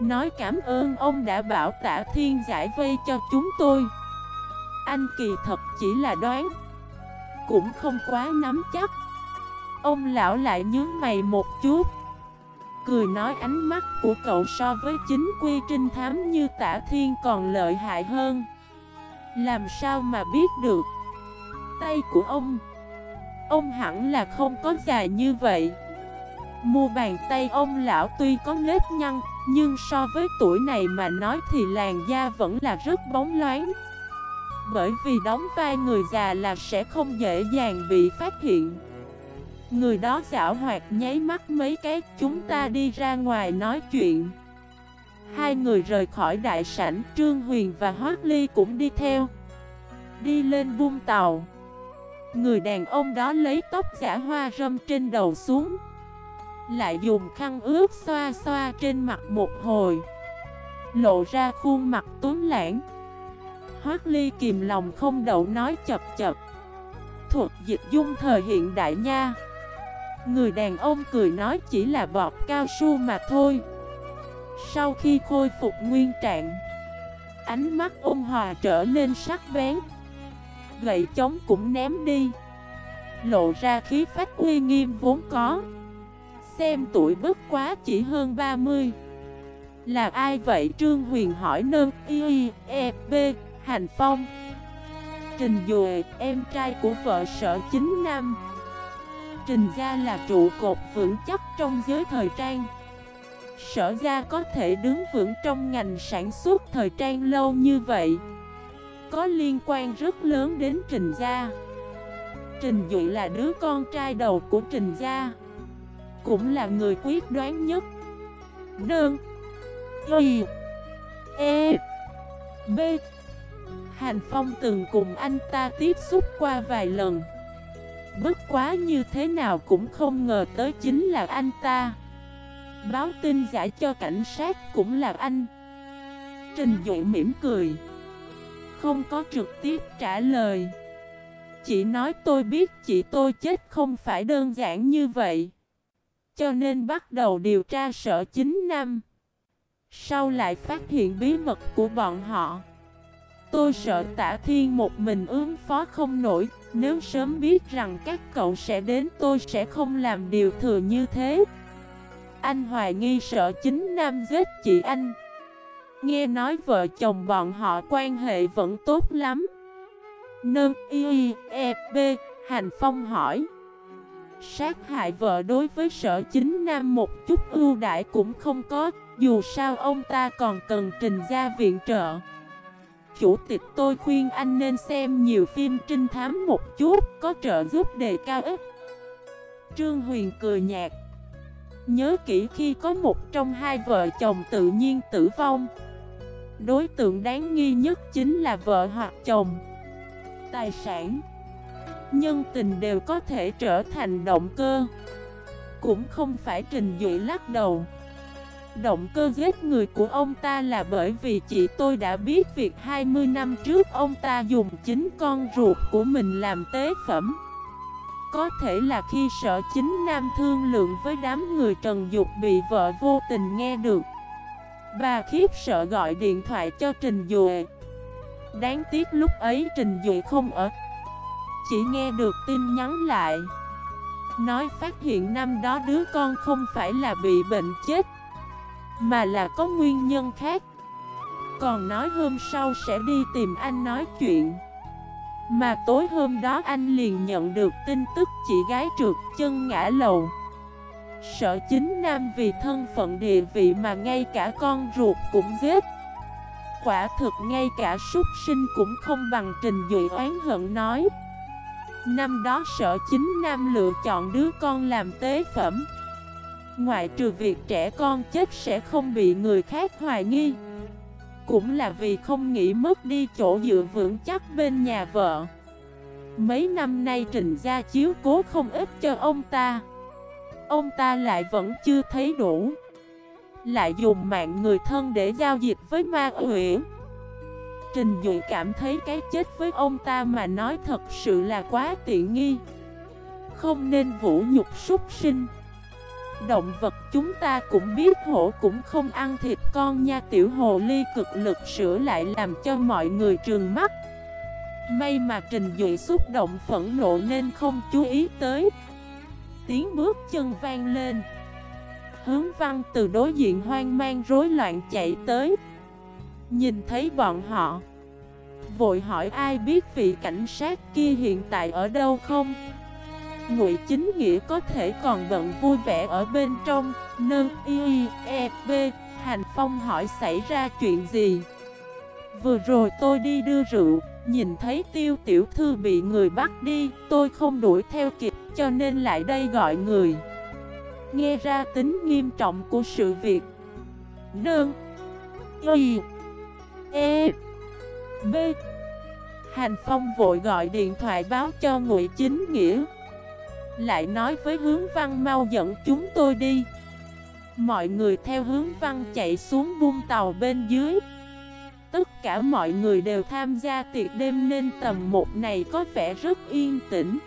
Nói cảm ơn ông đã bảo tả thiên giải vây cho chúng tôi. Anh kỳ thật chỉ là đoán. Cũng không quá nắm chắc. Ông lão lại nhướng mày một chút. Cười nói ánh mắt của cậu so với chính quy trinh thám như tả thiên còn lợi hại hơn. Làm sao mà biết được? Tay của ông. Ông hẳn là không có dài như vậy. Mua bàn tay ông lão tuy có nếp nhăn nhưng so với tuổi này mà nói thì làn da vẫn là rất bóng loáng. Bởi vì đóng vai người già là sẽ không dễ dàng bị phát hiện. Người đó giảo hoạt nháy mắt mấy cái, Chúng ta đi ra ngoài nói chuyện. Hai người rời khỏi đại sảnh, Trương Huyền và Hoác Ly cũng đi theo. Đi lên buông tàu. Người đàn ông đó lấy tóc giả hoa râm trên đầu xuống. Lại dùng khăn ướt xoa xoa trên mặt một hồi. Lộ ra khuôn mặt tuấn lãng. Hoác ly kìm lòng không đậu nói chập chập. Thuật dịch dung thời hiện đại nha. Người đàn ông cười nói chỉ là bọt cao su mà thôi. Sau khi khôi phục nguyên trạng, Ánh mắt ôn hòa trở nên sắc bén. Gậy chống cũng ném đi. Lộ ra khí phách uy nghiêm vốn có. Xem tuổi bất quá chỉ hơn 30 Là ai vậy? Trương Huyền hỏi nơ. Y e b, Hành Phong. Trình duệ em trai của vợ sở chính năm Trình gia là trụ cột vững chắc trong giới thời trang. Sở gia có thể đứng vững trong ngành sản xuất thời trang lâu như vậy. Có liên quan rất lớn đến Trình gia. Trình duệ là đứa con trai đầu của Trình gia. Cũng là người quyết đoán nhất. Đơn Y. E. B. Hành Phong từng cùng anh ta tiếp xúc qua vài lần. Bất quá như thế nào cũng không ngờ tới chính là anh ta. Báo tin giả cho cảnh sát cũng là anh. Trình Dụy mỉm cười. Không có trực tiếp trả lời. Chỉ nói tôi biết chị tôi chết không phải đơn giản như vậy. Cho nên bắt đầu điều tra sở chính năm Sau lại phát hiện bí mật của bọn họ. Tôi sợ tả thiên một mình ứng phó không nổi. Nếu sớm biết rằng các cậu sẽ đến, tôi sẽ không làm điều thừa như thế. Anh hoài nghi sợ chính nam giết chị anh. Nghe nói vợ chồng bọn họ quan hệ vẫn tốt lắm. Nâng y e b Hành Phong hỏi. Sát hại vợ đối với sở chính nam một chút ưu đại cũng không có, Dù sao ông ta còn cần trình ra viện trợ. Chủ tịch tôi khuyên anh nên xem nhiều phim trinh thám một chút, Có trợ giúp đề cao ích. Trương Huyền cười nhạt. Nhớ kỹ khi có một trong hai vợ chồng tự nhiên tử vong. Đối tượng đáng nghi nhất chính là vợ hoặc chồng. Tài sản. Nhân tình đều có thể trở thành động cơ. Cũng không phải trình dụy lắc đầu. Động cơ giết người của ông ta là bởi vì chị tôi đã biết việc 20 năm trước ông ta dùng chính con ruột của mình làm tế phẩm. Có thể là khi sợ chính nam thương lượng với đám người Trần Dục bị vợ vô tình nghe được. Bà khiếp sợ gọi điện thoại cho Trình Duệ Đáng tiếc lúc ấy Trình Duệ không ở. Chỉ nghe được tin nhắn lại. Nói phát hiện năm đó đứa con không phải là bị bệnh chết, mà là có nguyên nhân khác. Còn nói hôm sau sẽ đi tìm anh nói chuyện. Mà tối hôm đó anh liền nhận được tin tức chị gái trượt chân ngã lầu. Sợ chính nam vì thân phận địa vị mà ngay cả con ruột cũng giết. Quả thực ngay cả súc sinh cũng không bằng trình dụy oán hận nói. Năm đó sở chính nam lựa chọn đứa con làm tế phẩm. Ngoại trừ việc trẻ con chết sẽ không bị người khác hoài nghi. Cũng là vì không nghĩ mất đi chỗ dựa vững chắc bên nhà vợ. Mấy năm nay trình gia chiếu cố không ít cho ông ta. Ông ta lại vẫn chưa thấy đủ. Lại dùng mạng người thân để giao dịch với ma uyển. Trình Dụ cảm thấy cái chết với ông ta mà nói thật sự là quá tiện nghi. Không nên vũ nhục súc sinh. Động vật chúng ta cũng biết hổ cũng không ăn thịt con nha, Tiểu hồ ly cực lực sửa lại làm cho mọi người trường mắt. May mà Trình Dụ xúc động phẫn nộ nên không chú ý tới. Tiếng bước chân vang lên. Hướng văn từ đối diện hoang mang rối loạn chạy tới. Nhìn thấy bọn họ, Vội hỏi ai biết vị cảnh sát kia hiện tại ở đâu không? Ngụy chính nghĩa có thể còn bận vui vẻ ở bên trong, Nâng y e b, Hành Phong hỏi xảy ra chuyện gì? Vừa rồi tôi đi đưa rượu, Nhìn thấy tiêu tiểu thư bị người bắt đi, Tôi không đuổi theo kịp, cho nên lại đây gọi người. Nghe ra tính nghiêm trọng của sự việc. Nương Y E B. Hành Phong vội gọi điện thoại báo cho Ngụy Chính Nghĩa. Lại nói với hướng văn mau dẫn chúng tôi đi. Mọi người theo hướng văn chạy xuống buông tàu bên dưới. Tất cả mọi người đều tham gia tiệc đêm nên tầm một này có vẻ rất yên tĩnh.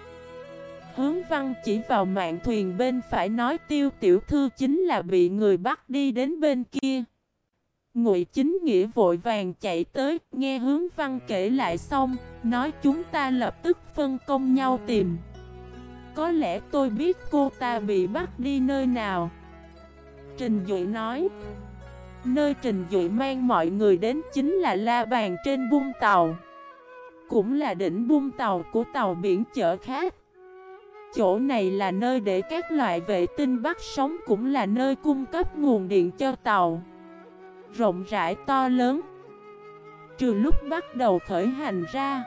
Hướng văn chỉ vào mạng thuyền bên phải nói, tiêu tiểu thư chính là bị người bắt đi đến bên kia. Ngụy chính nghĩa vội vàng chạy tới, nghe hướng văn kể lại xong, nói chúng ta lập tức phân công nhau tìm. Có lẽ tôi biết cô ta bị bắt đi nơi nào. Trình Dụy nói, nơi Trình Dụy mang mọi người đến chính là la bàn trên bung tàu. Cũng là đỉnh bung tàu của tàu biển chở khác. Chỗ này là nơi để các loại vệ tinh bắt sống cũng là nơi cung cấp nguồn điện cho tàu rộng rãi to lớn. Trừ lúc bắt đầu khởi hành ra,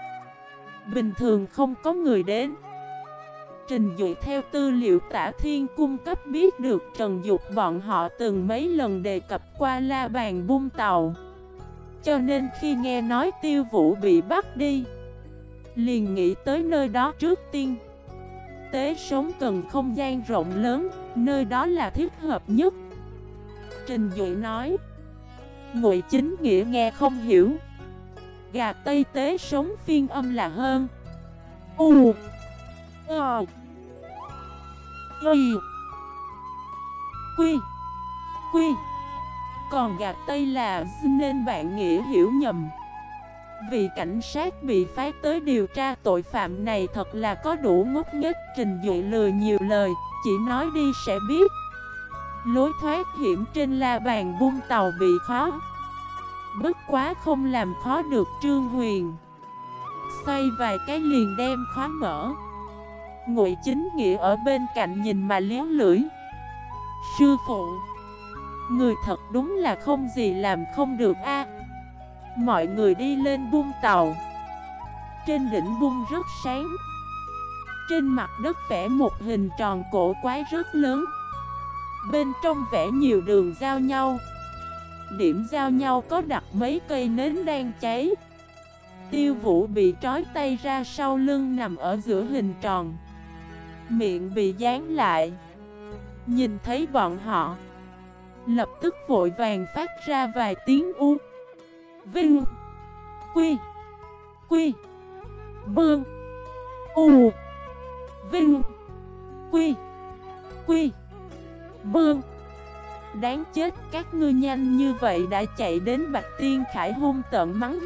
Bình thường không có người đến. Trình dụ theo tư liệu tả thiên cung cấp biết được Trần Dục bọn họ từng mấy lần đề cập qua la bàn bung tàu. Cho nên khi nghe nói tiêu vũ bị bắt đi, Liền nghĩ tới nơi đó trước tiên. Tế sống cần không gian rộng lớn, Nơi đó là thích hợp nhất. Trình dụ nói Ngụy chính nghĩa nghe không hiểu. Gà Tây tế sống phiên âm là hơn. U Ờ Y, Quy Quy. Còn gà Tây là nên bạn nghĩa hiểu nhầm. Vì cảnh sát bị phái tới điều tra tội phạm này thật là có đủ ngốc nghếch trình dụ lừa nhiều lời, Chỉ nói đi sẽ biết. Lối thoát hiểm trên la bàn buông tàu bị khó Bất quá không làm khó được Trương Huyền. Xoay vài cái liền đem khóa mở. Ngụy chính nghĩa ở bên cạnh nhìn mà liếu lưỡi. Sư phụ, Người thật đúng là không gì làm không được a. Mọi người đi lên buông tàu. Trên đỉnh buông rất sáng. Trên mặt đất vẽ một hình tròn cổ quái rất lớn. Bên trong vẽ nhiều đường giao nhau. Điểm giao nhau có đặt mấy cây nến đang cháy. Tiêu vũ bị trói tay ra sau lưng nằm ở giữa hình tròn. Miệng bị dán lại. Nhìn thấy bọn họ, Lập tức vội vàng phát ra vài tiếng u. Vinh, Quy Quy, Bương, U. Vinh, Quy Quy. Bương. Đáng chết, các ngươi nhanh như vậy đã chạy đến Bạch Tiên Khải hung tận mắng.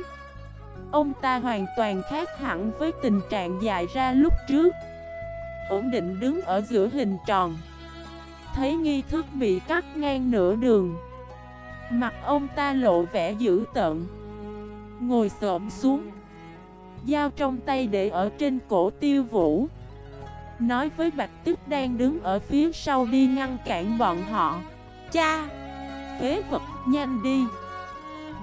Ông ta hoàn toàn khác hẳn với tình trạng dài ra lúc trước. Ổn định đứng ở giữa hình tròn. Thấy nghi thức bị cắt ngang nửa đường. Mặt ông ta lộ vẻ dữ tợn. Ngồi xổm xuống. Dao trong tay để ở trên cổ tiêu vũ. Nói với Bạch Tức đang đứng ở phía sau đi ngăn cản bọn họ. Cha, Phế vật, nhanh đi.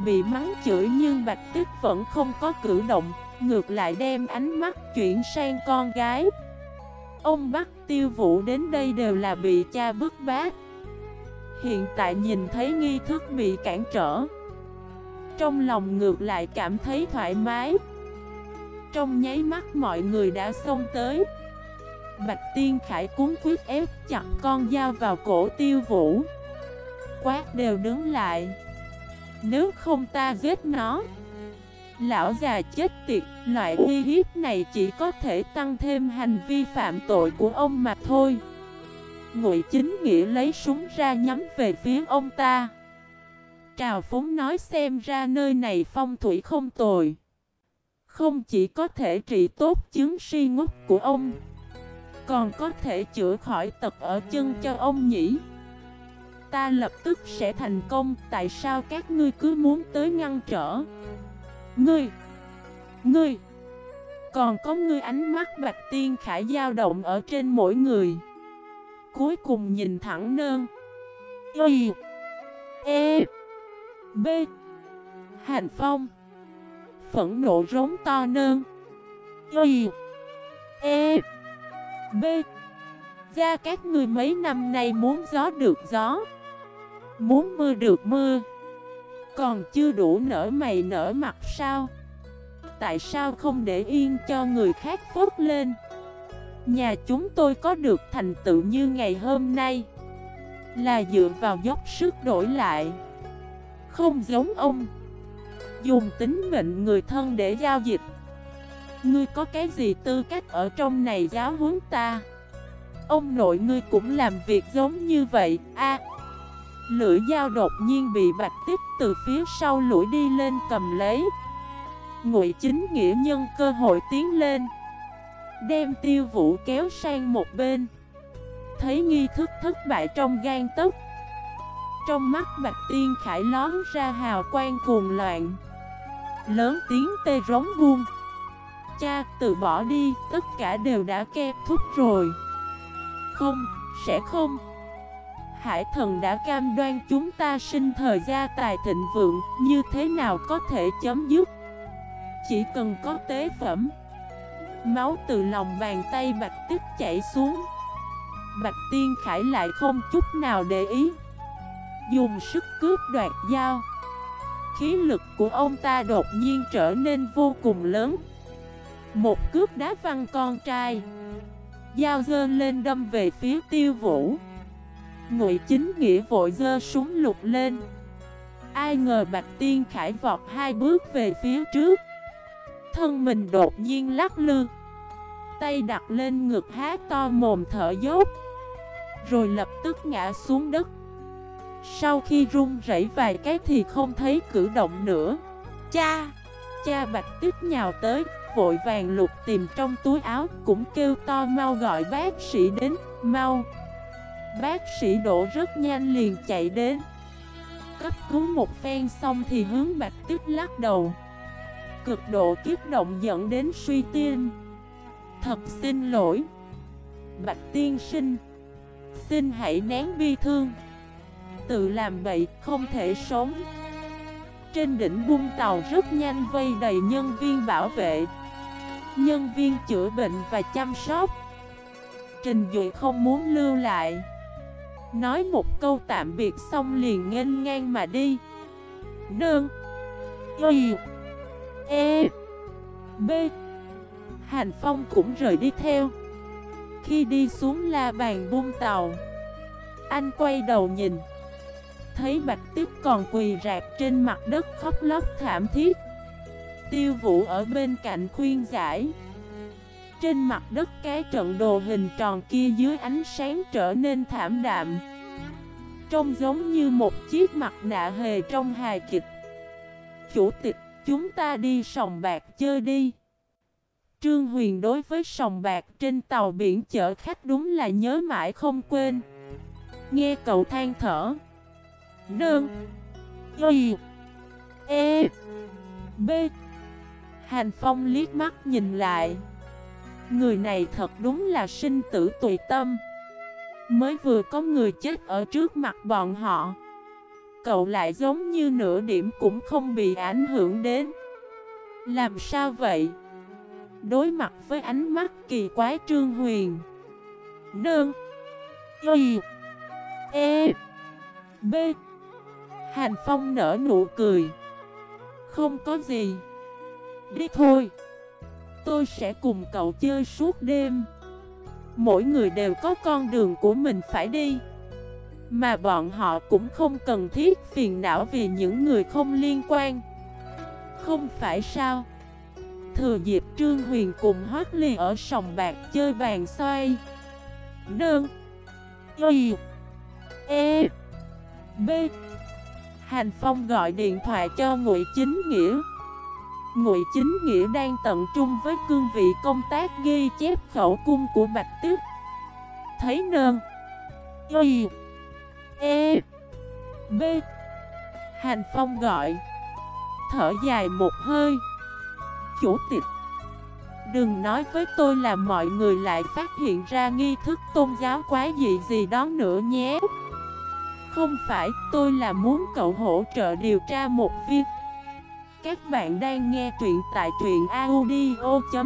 Bị mắng chửi nhưng Bạch Tức vẫn không có cử động, Ngược lại đem ánh mắt chuyển sang con gái. Ông bắt tiêu vũ đến đây đều là bị cha bức bát Hiện tại nhìn thấy nghi thức bị cản trở. Trong lòng ngược lại cảm thấy thoải mái. Trong nháy mắt mọi người đã xông tới. Bạch Tiên Khải cuốn quyết ép chặt con dao vào cổ tiêu vũ. Quát đều đứng lại. Nếu không ta giết nó Lão già chết tiệt, loại uy hiếp này chỉ có thể tăng thêm hành vi phạm tội của ông mà thôi. Ngụy chính nghĩa lấy súng ra nhắm về phía ông ta. Trào phúng nói xem ra nơi này phong thủy không tồi. Không chỉ có thể trị tốt chứng si ngốc của ông còn có thể chữa khỏi tật ở chân cho ông nhỉ? Ta lập tức sẽ thành công, Tại sao các ngươi cứ muốn tới ngăn trở? Ngươi Ngươi, Còn có ngươi ánh mắt bạch tiên khải dao động ở trên mỗi người. Cuối cùng nhìn thẳng nơn. Y E B, Hành phong. Phẫn nộ rống to nơn. Y E B. Ra các người mấy năm nay muốn gió được gió, Muốn mưa được mưa, còn chưa đủ nở mày nở mặt sao? Tại sao không để yên cho người khác phốt lên? Nhà chúng tôi có được thành tựu như ngày hôm nay, Là dựa vào dốc sức đổi lại. Không giống ông. Dùng tính mệnh người thân để giao dịch. Ngươi có cái gì tư cách ở trong này giáo huấn ta? Ông nội ngươi cũng làm việc giống như vậy a. Lưỡi dao đột nhiên bị bạch tiếp từ phía sau lũi đi lên cầm lấy. Ngụy chính nghĩa nhân cơ hội tiến lên Đem tiêu vũ kéo sang một bên. Thấy nghi thức thất bại trong gan tốc, Trong mắt bạch tiên khải lón ra hào quang cuồng loạn. Lớn tiếng tê rống buông. Cha từ bỏ đi Tất cả đều đã kết thúc rồi. Không, sẽ không. Hải thần đã cam đoan chúng ta sinh thời gia tài thịnh vượng Như thế nào có thể chấm dứt? Chỉ cần có tế phẩm. Máu từ lòng bàn tay bạch tức chảy xuống. Bạch tiên khải lại không chút nào để ý. Dùng sức cướp đoạt dao. Khí lực của ông ta đột nhiên trở nên vô cùng lớn. Một cướp đá văng con trai. Dao dơ lên đâm về phía tiêu vũ. Ngụy chính nghĩa vội dơ súng lục lên. Ai ngờ Bạch Tiên Khải vọt hai bước về phía trước. Thân mình đột nhiên lắc lư. Tay đặt lên ngực há to mồm thở dốc. Rồi lập tức ngã xuống đất. Sau khi run rẩy vài cái thì không thấy cử động nữa. Cha! Cha Bạch Tích nhào tới. Vội vàng lục tìm trong túi áo, Cũng kêu to, mau gọi bác sĩ đến, Mau! Bác sĩ đổ rất nhanh liền chạy đến. Cấp cứu một phen xong thì hướng bạch tức lắc đầu. Cực độ kiếp động dẫn đến suy tiên Thật xin lỗi, Bạch tiên sinh. Xin hãy nén bi thương. Tự làm bậy, không thể sống. Trên đỉnh bung tàu rất nhanh vây đầy nhân viên bảo vệ, Nhân viên chữa bệnh và chăm sóc. Trình Duệ không muốn lưu lại. Nói một câu tạm biệt xong liền nghênh ngang mà đi. Nương, Y E B. Hành Phong cũng rời đi theo. Khi đi xuống la bàn buông tàu, Anh quay đầu nhìn. Thấy Bạch Tiếp còn quỳ rạc trên mặt đất khóc lóc thảm thiết. Tiêu Vũ ở bên cạnh khuyên giải. Trên mặt đất cái trận đồ hình tròn kia dưới ánh sáng trở nên thảm đạm Trông giống như một chiếc mặt nạ hề trong hài kịch. Chủ tịch, chúng ta đi sòng bạc chơi đi. Trương Huyền đối với sòng bạc trên tàu biển chở khách đúng là nhớ mãi không quên. Nghe cậu than thở Nương. Y. E. B. Hàn Phong liếc mắt nhìn lại. Người này thật đúng là sinh tử tùy tâm. Mới vừa có người chết ở trước mặt bọn họ. Cậu lại giống như nửa điểm cũng không bị ảnh hưởng đến. Làm sao vậy? Đối mặt với ánh mắt kỳ quái Trương Huyền. Nương. Y. E. B. Hành Phong nở nụ cười. Không có gì. Đi thôi. Tôi sẽ cùng cậu chơi suốt đêm. Mỗi người đều có con đường của mình phải đi. Mà bọn họ cũng không cần thiết phiền não vì những người không liên quan. Không phải sao? Thừa dịp Trương Huyền cùng Hoác Ly ở sòng bạc chơi bàn xoay. Nương Y. E. B. Hành Phong gọi điện thoại cho Ngụy Chính Nghĩa. Ngụy Chính Nghĩa đang tận trung với cương vị công tác ghi chép khẩu cung của Bạch Tuyết. Thấy nơn. Y. E. B. Hành Phong gọi. Thở dài một hơi. Chủ tịch. Đừng nói với tôi là mọi người lại phát hiện ra nghi thức tôn giáo quá dị gì đó nữa nhé. Không phải, tôi là muốn cậu hỗ trợ điều tra một việc Các bạn đang nghe truyện tại truyện audio.fif